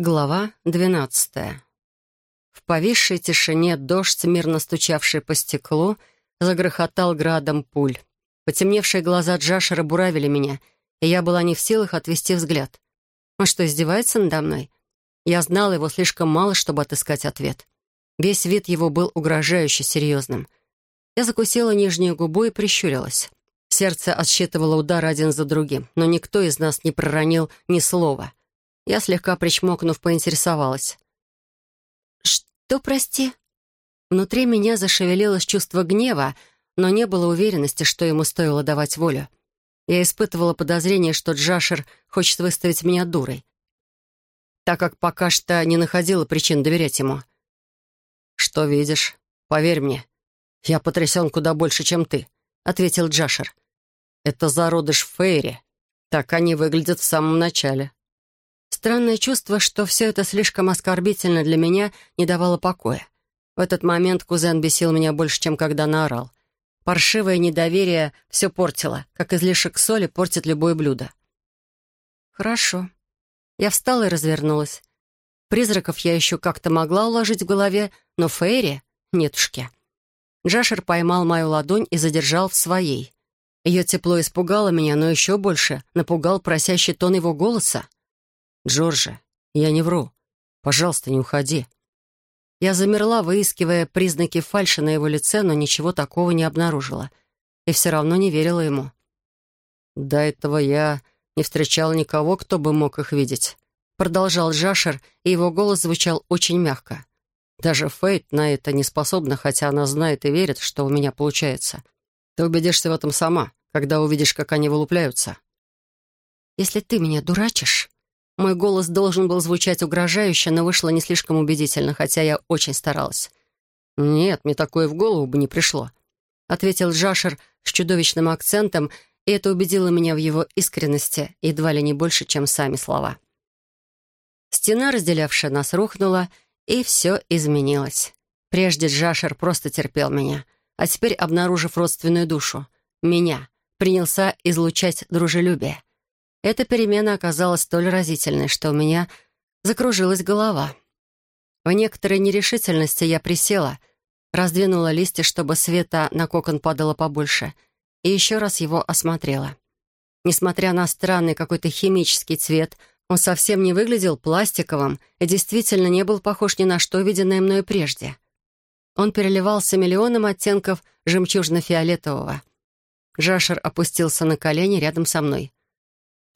Глава двенадцатая. В повисшей тишине дождь, мирно стучавший по стеклу, загрохотал градом пуль. Потемневшие глаза Джашера буравили меня, и я была не в силах отвести взгляд. Он что, издевается надо мной? Я знала его слишком мало, чтобы отыскать ответ. Весь вид его был угрожающе серьезным. Я закусила нижнюю губу и прищурилась. Сердце отсчитывало удар один за другим, но никто из нас не проронил ни слова — я, слегка причмокнув, поинтересовалась. «Что, прости?» Внутри меня зашевелилось чувство гнева, но не было уверенности, что ему стоило давать волю. Я испытывала подозрение, что Джашер хочет выставить меня дурой, так как пока что не находила причин доверять ему. «Что видишь? Поверь мне, я потрясен куда больше, чем ты», — ответил Джашер. «Это зародыш Фейри. Так они выглядят в самом начале». Странное чувство, что все это слишком оскорбительно для меня, не давало покоя. В этот момент кузен бесил меня больше, чем когда наорал. Паршивое недоверие все портило, как излишек соли портит любое блюдо. «Хорошо». Я встала и развернулась. Призраков я еще как-то могла уложить в голове, но Фейри — нетушки. Джашер поймал мою ладонь и задержал в своей. Ее тепло испугало меня, но еще больше напугал просящий тон его голоса. «Джорджа, я не вру. Пожалуйста, не уходи». Я замерла, выискивая признаки фальши на его лице, но ничего такого не обнаружила. И все равно не верила ему. «До этого я не встречал никого, кто бы мог их видеть», — продолжал Джашер, и его голос звучал очень мягко. «Даже Фейт на это не способна, хотя она знает и верит, что у меня получается. Ты убедишься в этом сама, когда увидишь, как они вылупляются». «Если ты меня дурачишь...» Мой голос должен был звучать угрожающе, но вышло не слишком убедительно, хотя я очень старалась. «Нет, мне такое в голову бы не пришло», — ответил Джашер с чудовищным акцентом, и это убедило меня в его искренности, едва ли не больше, чем сами слова. Стена, разделявшая нас, рухнула, и все изменилось. Прежде Джашер просто терпел меня, а теперь, обнаружив родственную душу, меня, принялся излучать дружелюбие. Эта перемена оказалась столь разительной, что у меня закружилась голова. В некоторой нерешительности я присела, раздвинула листья, чтобы света на кокон падало побольше, и еще раз его осмотрела. Несмотря на странный какой-то химический цвет, он совсем не выглядел пластиковым и действительно не был похож ни на что, виденное мною прежде. Он переливался миллионом оттенков жемчужно-фиолетового. Жашер опустился на колени рядом со мной.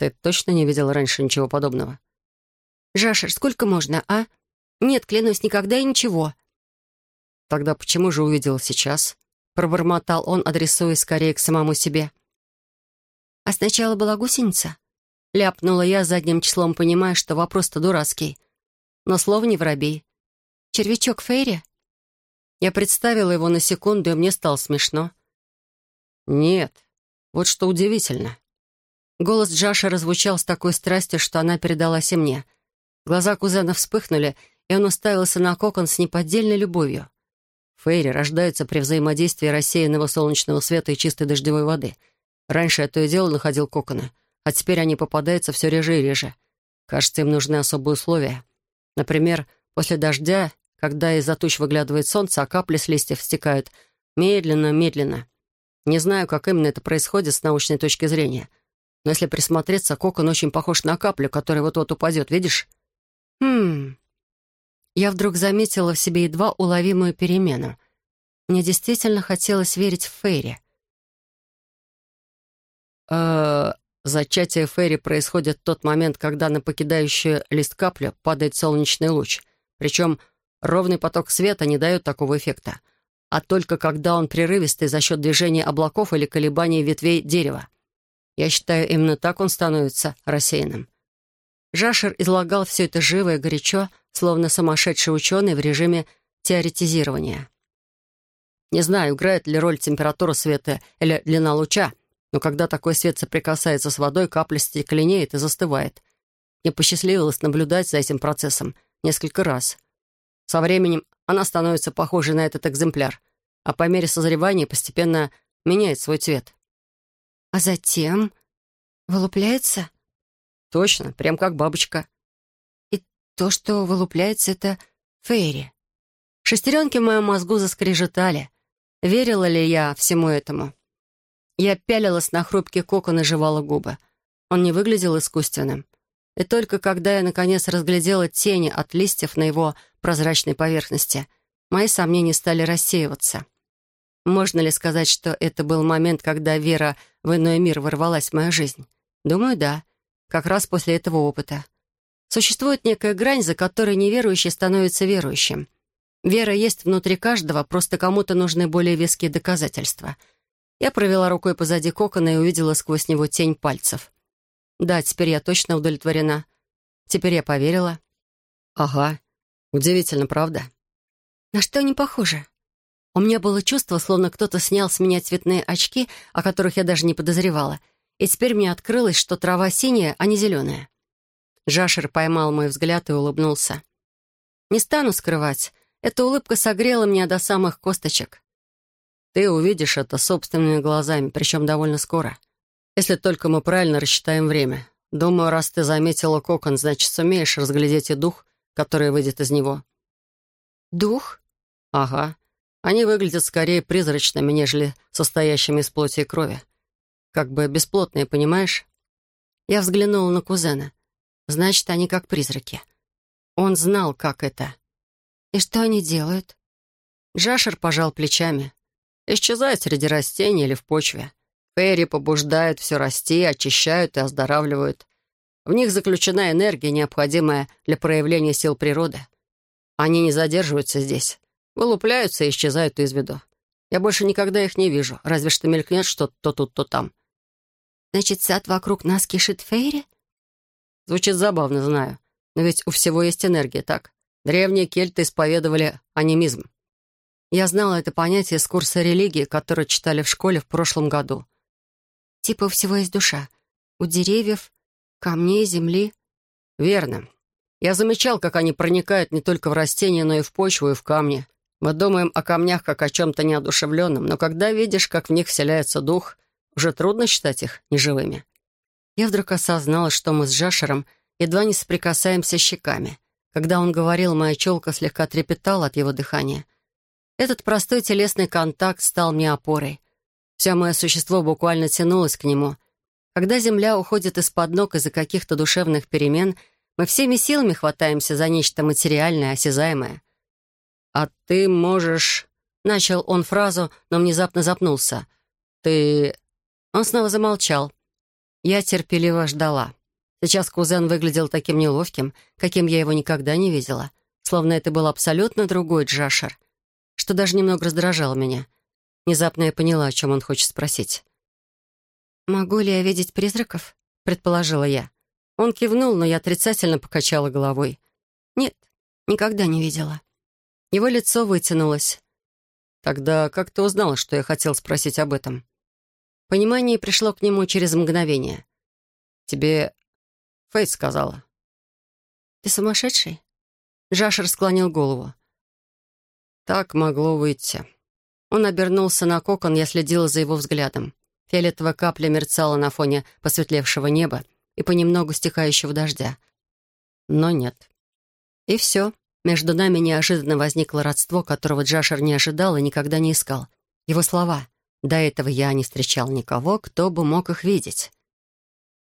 Ты точно не видел раньше ничего подобного? Жашер, сколько можно, а? Нет, клянусь, никогда и ничего. Тогда почему же увидел сейчас? Пробормотал он, адресуясь скорее к самому себе. А сначала была гусеница. Ляпнула я задним числом, понимая, что вопрос-то дурацкий. Но слово не воробей. Червячок Фейри? Я представила его на секунду, и мне стало смешно. Нет, вот что удивительно. Голос Джаша раззвучал с такой страстью, что она передалась и мне. Глаза кузена вспыхнули, и он уставился на кокон с неподдельной любовью. Фейри рождаются при взаимодействии рассеянного солнечного света и чистой дождевой воды. Раньше я то и дело находил коконы, а теперь они попадаются все реже и реже. Кажется, им нужны особые условия. Например, после дождя, когда из-за туч выглядывает солнце, а капли с листьев стекают медленно-медленно. Не знаю, как именно это происходит с научной точки зрения — но если присмотреться, кокон очень похож на каплю, которая вот-вот упадет, видишь? Хм... Я вдруг заметила в себе едва уловимую перемену. Мне действительно хотелось верить в Фейри. э Зачатие Фейри происходит в тот момент, когда на покидающую лист каплю падает солнечный луч. Причем ровный поток света не дает такого эффекта, а только когда он прерывистый за счет движения облаков или колебаний ветвей дерева. Я считаю, именно так он становится рассеянным. Жашер излагал все это живо и горячо, словно сумасшедший ученый в режиме теоретизирования. Не знаю, играет ли роль температура света или длина луча, но когда такой свет соприкасается с водой, капля стекленеет и застывает. Мне посчастливилось наблюдать за этим процессом несколько раз. Со временем она становится похожей на этот экземпляр, а по мере созревания постепенно меняет свой цвет. А затем вылупляется? Точно, прям как бабочка. И то, что вылупляется, это Фейри. Шестеренки в моем мозгу заскрежетали. Верила ли я всему этому? Я пялилась на хрупкий кокон и жевала губы. Он не выглядел искусственным. И только когда я, наконец, разглядела тени от листьев на его прозрачной поверхности, мои сомнения стали рассеиваться. Можно ли сказать, что это был момент, когда вера в иной мир ворвалась в мою жизнь? Думаю, да. Как раз после этого опыта. Существует некая грань, за которой неверующий становится верующим. Вера есть внутри каждого, просто кому-то нужны более веские доказательства. Я провела рукой позади кокона и увидела сквозь него тень пальцев. Да, теперь я точно удовлетворена. Теперь я поверила. Ага. Удивительно, правда? На что они похожи? У меня было чувство, словно кто-то снял с меня цветные очки, о которых я даже не подозревала, и теперь мне открылось, что трава синяя, а не зеленая. Жашер поймал мой взгляд и улыбнулся. Не стану скрывать, эта улыбка согрела меня до самых косточек. Ты увидишь это собственными глазами, причем довольно скоро. Если только мы правильно рассчитаем время. Думаю, раз ты заметила кокон, значит, сумеешь разглядеть и дух, который выйдет из него. Дух? Ага. Они выглядят скорее призрачными, нежели состоящими из плоти и крови. Как бы бесплотные, понимаешь? Я взглянула на кузена. Значит, они как призраки. Он знал, как это. И что они делают? Джашер пожал плечами. Исчезают среди растений или в почве. Фейри побуждают все расти, очищают и оздоравливают. В них заключена энергия, необходимая для проявления сил природы. Они не задерживаются здесь. Вылупляются и исчезают из виду. Я больше никогда их не вижу, разве что мелькнет что-то то тут, то там. Значит, сад вокруг нас кишит Фейри? Звучит забавно, знаю. Но ведь у всего есть энергия, так? Древние кельты исповедовали анимизм. Я знала это понятие с курса религии, который читали в школе в прошлом году. Типа у всего есть душа. У деревьев, камней, земли. Верно. Я замечал, как они проникают не только в растения, но и в почву, и в камни. Мы думаем о камнях как о чем-то неодушевленном, но когда видишь, как в них вселяется дух, уже трудно считать их неживыми. Я вдруг осознала, что мы с Жашером едва не соприкасаемся щеками. Когда он говорил, моя челка слегка трепетала от его дыхания. Этот простой телесный контакт стал мне опорой. Все мое существо буквально тянулось к нему. Когда земля уходит из-под ног из-за каких-то душевных перемен, мы всеми силами хватаемся за нечто материальное, осязаемое. «А ты можешь...» — начал он фразу, но внезапно запнулся. «Ты...» Он снова замолчал. Я терпеливо ждала. Сейчас кузен выглядел таким неловким, каким я его никогда не видела. Словно это был абсолютно другой Джашер, что даже немного раздражало меня. Внезапно я поняла, о чем он хочет спросить. «Могу ли я видеть призраков?» — предположила я. Он кивнул, но я отрицательно покачала головой. «Нет, никогда не видела». Его лицо вытянулось. «Тогда как ты узнала, что я хотел спросить об этом?» Понимание пришло к нему через мгновение. «Тебе Фейт сказала». «Ты сумасшедший?» Жашер склонил голову. «Так могло выйти». Он обернулся на кокон, я следила за его взглядом. Фиолетовая капля мерцала на фоне посветлевшего неба и понемногу стихающего дождя. Но нет. И все. Между нами неожиданно возникло родство, которого Джашер не ожидал и никогда не искал. Его слова. До этого я не встречал никого, кто бы мог их видеть.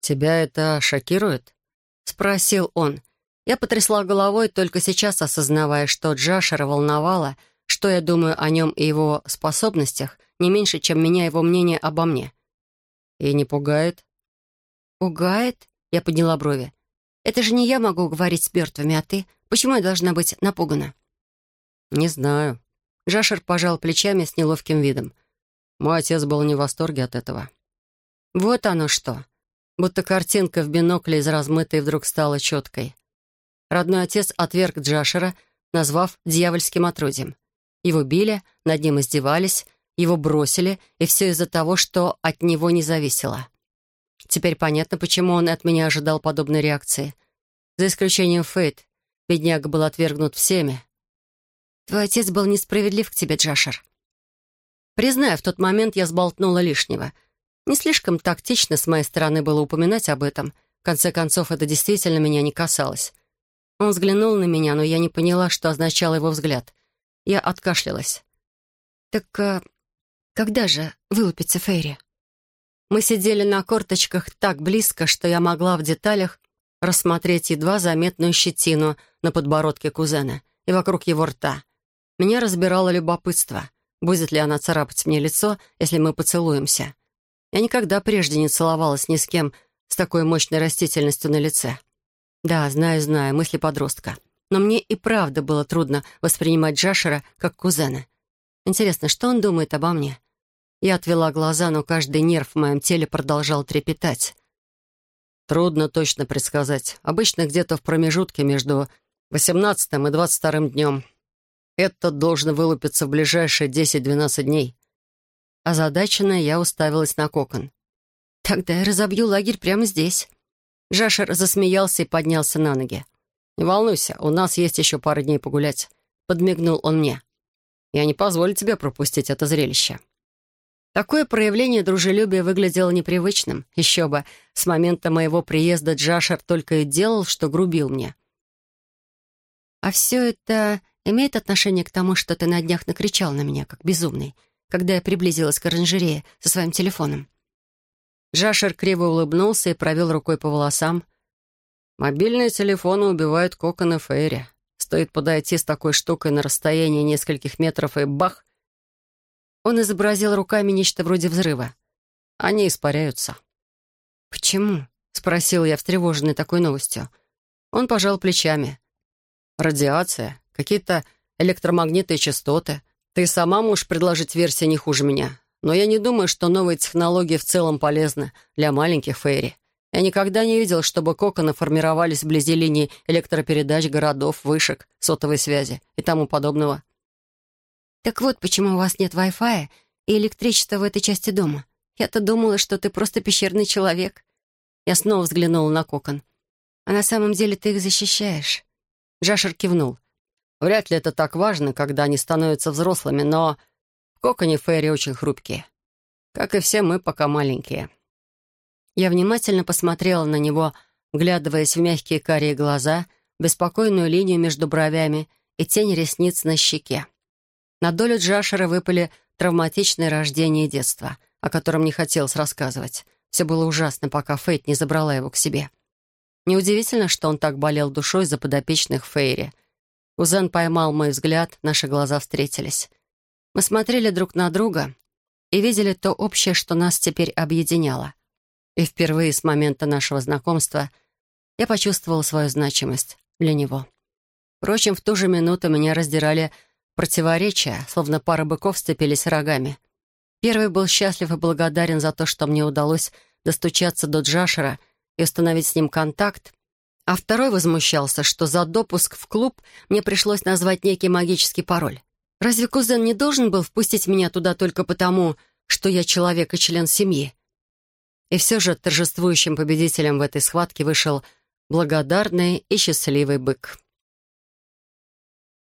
«Тебя это шокирует?» — спросил он. Я потрясла головой, только сейчас осознавая, что Джашера волновало, что я думаю о нем и его способностях, не меньше, чем меня его мнение обо мне. «И не пугает?» «Пугает?» — я подняла брови. «Это же не я могу говорить с мертвыми, а ты? Почему я должна быть напугана?» «Не знаю». Джашер пожал плечами с неловким видом. Мой отец был не в восторге от этого. Вот оно что. Будто картинка в бинокле из размытой вдруг стала четкой. Родной отец отверг Джашера, назвав дьявольским отродьем. Его били, над ним издевались, его бросили, и все из-за того, что от него не зависело. Теперь понятно, почему он от меня ожидал подобной реакции. За исключением Фейт, бедняга был отвергнут всеми. «Твой отец был несправедлив к тебе, Джашер», Признаю, в тот момент я сболтнула лишнего. Не слишком тактично с моей стороны было упоминать об этом. В конце концов, это действительно меня не касалось. Он взглянул на меня, но я не поняла, что означал его взгляд. Я откашлялась. «Так а, когда же вылупится Фейри?» Мы сидели на корточках так близко, что я могла в деталях рассмотреть едва заметную щетину на подбородке кузена и вокруг его рта. Меня разбирало любопытство, будет ли она царапать мне лицо, если мы поцелуемся. Я никогда прежде не целовалась ни с кем с такой мощной растительностью на лице. Да, знаю, знаю, мысли подростка. Но мне и правда было трудно воспринимать Джашера как кузена. Интересно, что он думает обо мне? Я отвела глаза, но каждый нерв в моем теле продолжал трепетать. Трудно точно предсказать. Обычно где-то в промежутке между 18 и 22 днем. Это должен вылупиться в ближайшие 10-12 дней. Озадаченная, я уставилась на кокон. «Тогда я разобью лагерь прямо здесь». Жашер засмеялся и поднялся на ноги. «Не волнуйся, у нас есть еще пара дней погулять», — подмигнул он мне. «Я не позволю тебе пропустить это зрелище». Такое проявление дружелюбия выглядело непривычным. Еще бы, с момента моего приезда Джашер только и делал, что грубил мне. «А все это имеет отношение к тому, что ты на днях накричал на меня, как безумный, когда я приблизилась к оранжерее со своим телефоном?» Джашер криво улыбнулся и провел рукой по волосам. «Мобильные телефоны убивают коконы Фейри. Стоит подойти с такой штукой на расстоянии нескольких метров, и бах, он изобразил руками нечто вроде взрыва. Они испаряются. «Почему?» — спросил я, встревоженный такой новостью. Он пожал плечами. «Радиация, какие-то электромагнитные частоты. Ты сама можешь предложить версии не хуже меня. Но я не думаю, что новые технологии в целом полезны для маленьких фейри. Я никогда не видел, чтобы коконы формировались вблизи линий электропередач, городов, вышек, сотовой связи и тому подобного. Так вот, почему у вас нет Wi-Fi и электричества в этой части дома. Я-то думала, что ты просто пещерный человек. Я снова взглянула на кокон. А на самом деле ты их защищаешь. Джашер кивнул. Вряд ли это так важно, когда они становятся взрослыми, но в коконе Фейри очень хрупкие. Как и все мы, пока маленькие. Я внимательно посмотрела на него, вглядываясь в мягкие карие глаза, беспокойную линию между бровями и тень ресниц на щеке. На долю Джашера выпали травматичное рождение и детство, о котором не хотелось рассказывать. Все было ужасно, пока Фейт не забрала его к себе. Неудивительно, что он так болел душой за подопечных Фейри. Кузен поймал мой взгляд, наши глаза встретились. Мы смотрели друг на друга и видели то общее, что нас теперь объединяло. И впервые с момента нашего знакомства я почувствовала свою значимость для него. Впрочем, в ту же минуту меня раздирали противоречия, словно пара быков сцепились рогами. Первый был счастлив и благодарен за то, что мне удалось достучаться до Джашера и установить с ним контакт, а второй возмущался, что за допуск в клуб мне пришлось назвать некий магический пароль. Разве кузен не должен был впустить меня туда только потому, что я человек и член семьи? И все же торжествующим победителем в этой схватке вышел благодарный и счастливый бык.